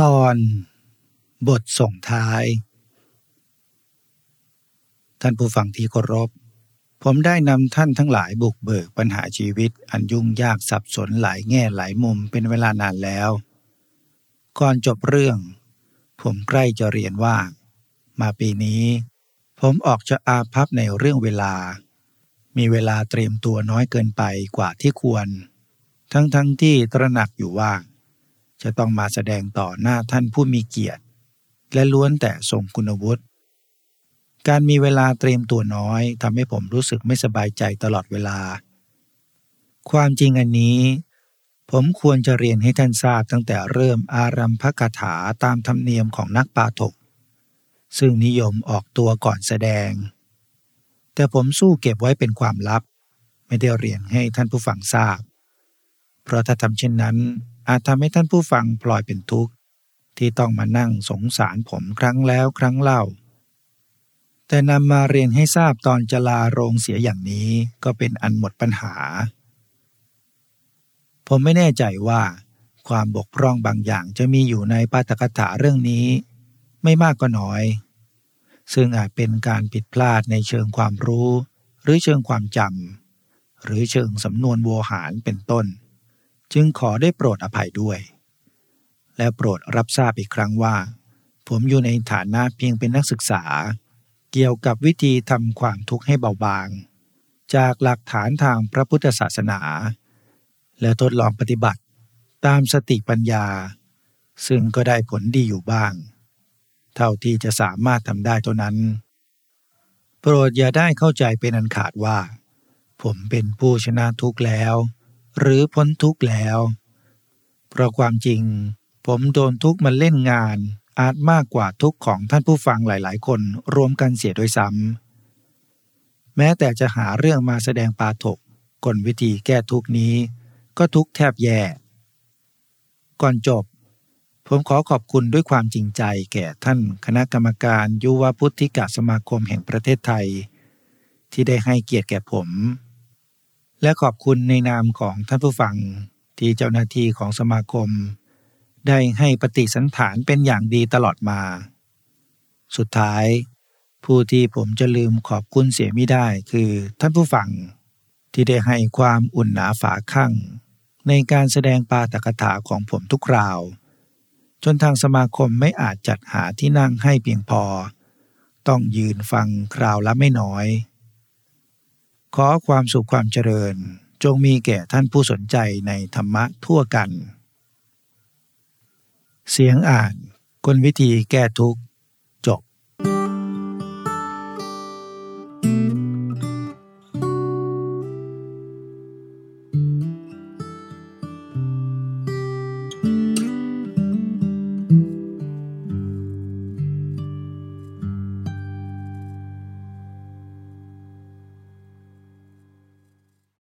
ตอนบทส่งท้าย ท่านผู้ฟังที่เคารพ ผมได้นำท่านทั้งหลายบุกเบิกปัญหาชีวิตอันยุ่งยากสับสนหลายแง่หลายมุมเป็นเวลานานแล้ว ก่อนจบเรื่อง ผมใกล้จะเรียนว่า มาปีนี้ ผมออกจะอาภัพในเรื่องเวลา มีเวลาเตรียมตัวน้อยเกินไปกว่าที่ควร ทั้งๆทที่ตระหนักอยู่ว่า จะต้องมาแสดงต่อหน้าท่านผู้มีเกียรติ และล้วนแต่ทรงคุณวุฒิการมีเวลาเตรียมตัวน้อยทำให้ผมรู้สึกไม่สบายใจตลอดเวลา ความจริงอันนี้ ผมควรจะเรียนให้ท่านทราบตั้งแต่เริ่มอารัมพกถาตามธรรมเนียมของนักปาถก ซึ่งนิยมออกตัวก่อนแสดง แต่ผมสู้เก็บไว้เป็นความลับ ไม่ได้เรียนให้ท่านผู้ฟังทราบ เพราะถ้าทำเช่นนั้น อาจทำให้ท่านผู้ฟังพลอยเป็นทุกข์ ที่ต้องมานั่งสงสารผมครั้งแล้วครั้งเล่า แต่นำมาเรียนให้ทราบตอนจะลาโรงเสียอย่างนี้ก็เป็นอันหมดปัญหา ผมไม่แน่ใจว่า ความบกพร่องบางอย่างจะมีอยู่ในปาฐกถาเรื่องนี้ ไม่มากก็น้อย ซึ่งอาจเป็นการผิดพลาดในเชิงความรู้ หรือเชิงความจำหรือเชิงสำนวนโวหารเป็นต้น จึงขอได้โปรดอภัยด้วย และโปรดรับทราบอีกครั้งว่า ผมอยู่ในฐานะเพียงเป็นนักศึกษา เกี่ยวกับวิธีทำความทุกข์ให้เบาบาง จากหลักฐานทางพระพุทธศาสนา และทดลองปฏิบัติตามสติปัญญา ซึ่งก็ได้ผลดีอยู่บ้าง เท่าที่จะสามารถทำได้เท่านั้น โปรดอย่าได้เข้าใจเป็นอันขาดว่า ผมเป็นผู้ชนะทุกข์แล้ว หรือพ้นทุกข์แล้ว เพราะความจริง ผมโดนทุกข์มาเล่นงาน อาจมากกว่าทุกข์ของท่านผู้ฟังหลาย ๆ คนรวมกันเสียด้วยซ้ำแม้แต่จะหาเรื่องมาแสดงปาถกกลวิธีแก้ทุกนี้ ก็ทุกแทบแย่ ก่อนจบ ผมขอขอบคุณด้วยความจริงใจแก่ท่านคณะกรรมการยุวพุทธิกสมาคมแห่งประเทศไทย ที่ได้ให้เกียรติแก่ผม และขอบคุณในนามของท่านผู้ฟังที่เจ้าหน้าที่ของสมาคม ได้ให้ปฏิสันฐานเป็นอย่างดีตลอดมา สุดท้าย ผู้ที่ผมจะลืมขอบคุณเสียไม่ได้คือท่านผู้ฟัง ที่ได้ให้ความอุ่นหนาฝาข้างในการแสดงปาตกถาของผมทุกคราว จนทางสมาคมไม่อาจจัดหาที่นั่งให้เพียงพอ ต้องยืนฟังคราวละไม่น้อย ขอความสุขความเจริญ จงมีแก่ท่านผู้สนใจในธรรมะทั่วกัน เสียงอ่านกลวิธีแก้ทุกข์